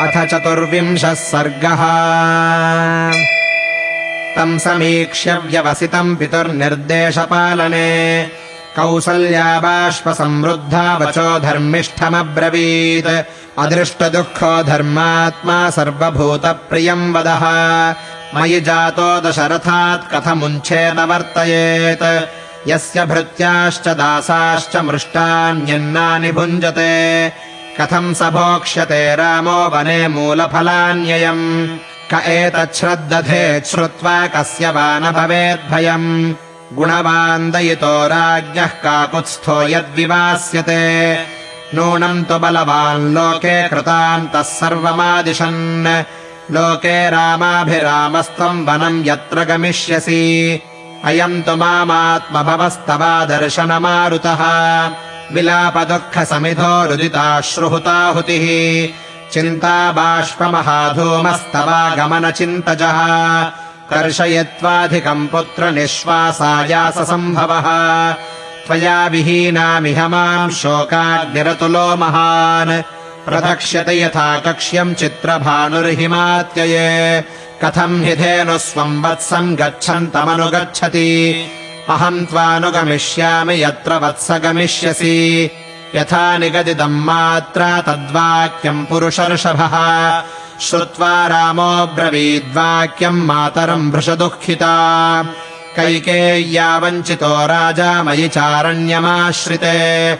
अथ चतुर्विंशः सर्गः। तम् समीक्ष्य व्यवसितम् पितुर्निर्देशपालने। कौसल्या बाष्पसमृद्धा वचो धर्मिष्ठमब्रवीत्। अदृष्टदुःखो धर्मात्मा सर्वभूतप्रियम् वदः। मयि जातो दशरथात् कथमुञ्छेन वर्तयेत् यस्य भृत्याश्च दासाश्च मृष्टान्यन्नानि भुञ्जते कथम् स भोक्ष्यते रामो वने मूलफलान्ययम्। क एतच्छ्रद्दधेत् श्रुत्वा कस्य वा न भवेद्भयम्। गुणवान्दयितो राज्ञः काकुत्स्थो यद्विवास्यते। नूनम् तु बलवान् लोके कृतान्तः सर्वमादिशन्। लोके रामाभिरामस्त्वम् वनम् यत्र गमिष्यसि। अयम् तु मामात्मभवस्तवा दर्शनमारुतः विलापदुःखसमिधो रुदिताश्रुहुताहुतिः चिन्ता बाष्पमहाधूमस्तवागमनचिन्तजः कर्षयित्वाधिकम् पुत्रनिःश्वासायाससम्भवः। त्वया विहीनामिह माम् शोकाग्निरतुलो महान्। प्रदक्ष्यते यथा कक्ष्यम् चित्रभानुर्हिमात्यये। कथम् हि धेनुस्वम् वत्सम् गच्छन्तमनुगच्छति अहम् त्वानुगमिष्यामि यत्र वत्स गमिष्यसि यथा निगदिदम् मात्रा तद्वाक्यम् पुरुषर्षभः। श्रुत्वा रामो ब्रवीद्वाक्यम् मातरम् भृशदुःखिता। कैकेय्या वञ्चितो राजा मयि चारण्यमाश्रिते।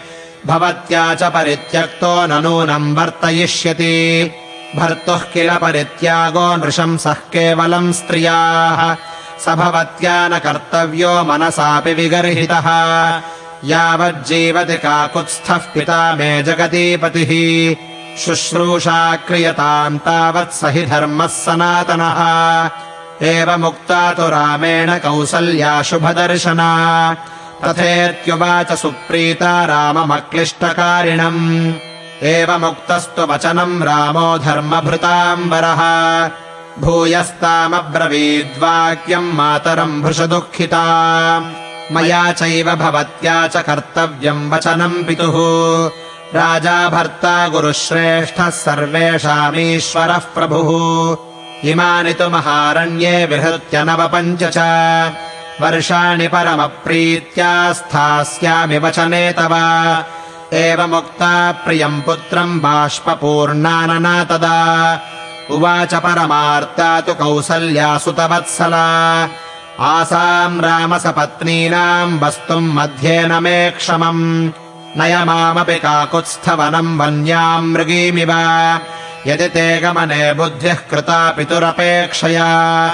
भवत्या च परित्यक्तो न नूनम् वर्तयिष्यति। भर्तुः किल परित्यागो नृशंसः केवलम् स्त्रियाः स भवत्या न कर्तव्यो मनसापि विगर्हितः। यावज्जीवति काकुत्स्थः पिता मे जगतीपतिः शुश्रूषा क्रियताम् तावत् स हि धर्मः सनातनः। एवमुक्ता तु रामेण कौसल्या शुभदर्शना। तथेत्युवाच सुप्रीता राममक्लिष्टकारिणम्। एवमुक्तस्तु वचनम् रामो धर्मभृताम्बरः भूयस्तामब्रवीद्वाक्यम् मातरम् भृशदुःखिता। मया चैव भवत्या च कर्तव्यम् वचनम् पितुः। राजा भर्ता गुरुश्रेष्ठः सर्वेषामीश्वरः प्रभुः। इमानि तु महारण्ये विहृत्य नवपञ्च च वर्षाणि परमप्रीत्या स्थास्यामि वचने तव। एवमुक्ता प्रियम् पुत्रम् बाष्पूर्णानना तदा उवाच परमार्ता तु कौसल्या सुतवत्सला। आसाम् रामसपत्नीनाम् वस्तुम् मध्ये न मे क्षमम्। नय मामपि काकुत्स्थवनम् वन्याम् मृगीमिव। यदि ते गमने बुद्धिः कृता पितुरपेक्षया।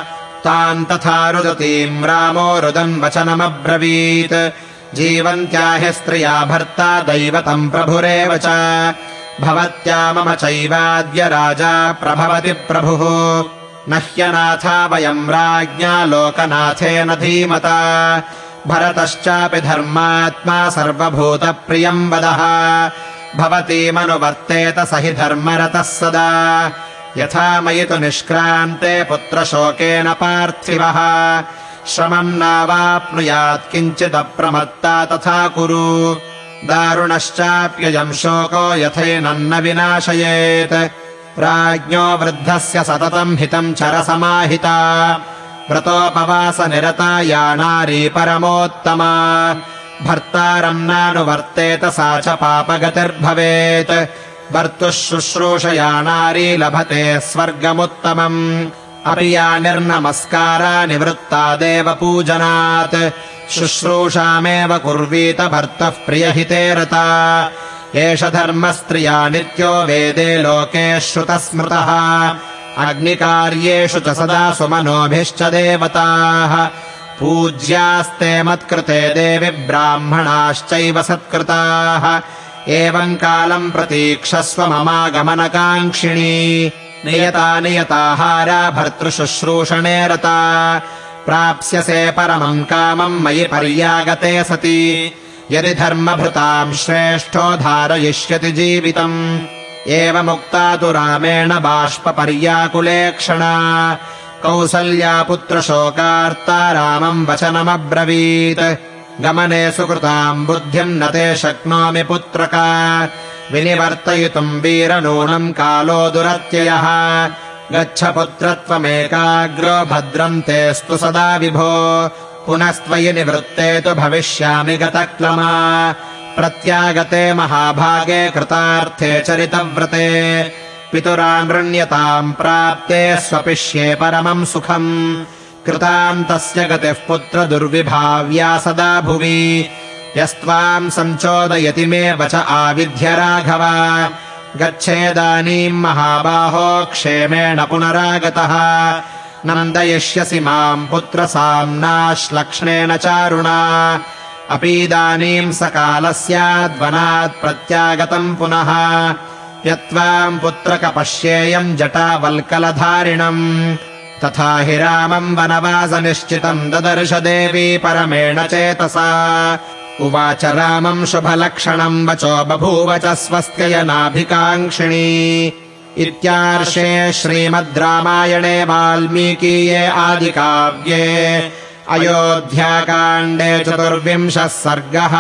ताम् तथा रुदतीम् रामो रुदन् वचनमब्रवीत्। जीवन्त्या हि स्त्रिया भर्ता दैवतम् प्रभुरेव च भवत्या मम चैवाद्य राजा प्रभवति प्रभुः। न ह्यनाथा वयम् राज्ञा लोकनाथेन धीमता। भरतश्चापि धर्मात्मा सर्वभूतप्रियम् वदः। भवतीमनुवर्तेत स हि धर्मरतः सदा। यथा मयि तु निष्क्रान्ते पुत्रशोकेन पार्थिवः। श्रमम् नावाप्नुयात् किञ्चिदप्रमत्ता तथा कुरु दारुणश्चाप्ययम् शोको यथैनन्न विनाशयेत्। राज्ञो वृद्धस्य सततम् हितम् चरसमाहिता। व्रतोपवासनिरता या नारी परमोत्तमा। भर्तारम् नानुवर्तेत सा च पापगतिर्भवेत्। भर्तुः शुश्रूषया नारी लभते स्वर्गमुत्तमम्। अपि या निर्नमस्कारा निवृत्ता देवपूजनात् शुश्रूषामेव कुर्वीत भर्तः प्रियहिते रता। एष धर्मस्त्रिया नित्यो वेदे लोके श्रुतस्मृतः। अग्निकार्येषु च सदा सुमनोभिश्च देवताः। पूज्यास्ते मत्कृते देवि ब्राह्मणाश्चैव सत्कृताः। एवम् कालम् प्रतीक्षस्व ममागमनकाङ्क्षिणी। नियता नियताहारा भर्तृशुश्रूषणे रता प्राप्स्यसे परमम् कामम् मयि पर्यागते सति। यदि धर्मभृताम् श्रेष्ठो धारयिष्यति जीवितम्। एवमुक्ता तु रामेण बाष्पर्याकुलेक्षणा कौसल्या पुत्रशोकार्ता रामम् वचनमब्रवीत्। गमने सुकृताम् बुद्धिम् न ते शक्नोमि पुत्रका। विनिवर्तयितुम् वीरनूनम् कालो दुरत्ययः गच्छ पुत्रत्वमेकाग्रो भद्रम् तेऽस्तु सदा विभो। पुनस्त्वयि निवृत्ते तु भविष्यामि गतक्लमा। प्रत्यागते महाभागे कृतार्थे चरितव्रते। पितुरानृण्यताम् प्राप्ते स्वपिष्ये परमम् सुखम् कृतान्तस्य गतिः पुत्रदुर्विभाव्या सदा भुवि। यस्त्वाम् सञ्चोदयति मे वच आविध्य राघव गच्छेदानीम् महाबाहो क्षेमेण पुनरागतः। नन्दयिष्यसि माम् पुत्रसाम्नाश्लक्ष्णेन चारुणा। अपीदानीम् सकालस्याद्वनात् प्रत्यागतम् पुनः। यत्त्वाम् पुत्रकपश्येयम् जटावल्कलधारिणम्। तथा हि रामम् वनवासनिश्चितम् ददर्श देवी परमेण चेतसा उवाच रामम् शुभलक्षणम् वचो बभूव च स्वस्त्ययनाभिकाङ्क्षिणी। इत्यार्षे श्रीमद् रामायणे वाल्मीकीये आदिकाव्ये अयोध्याकाण्डे चतुर्विंशः सर्गः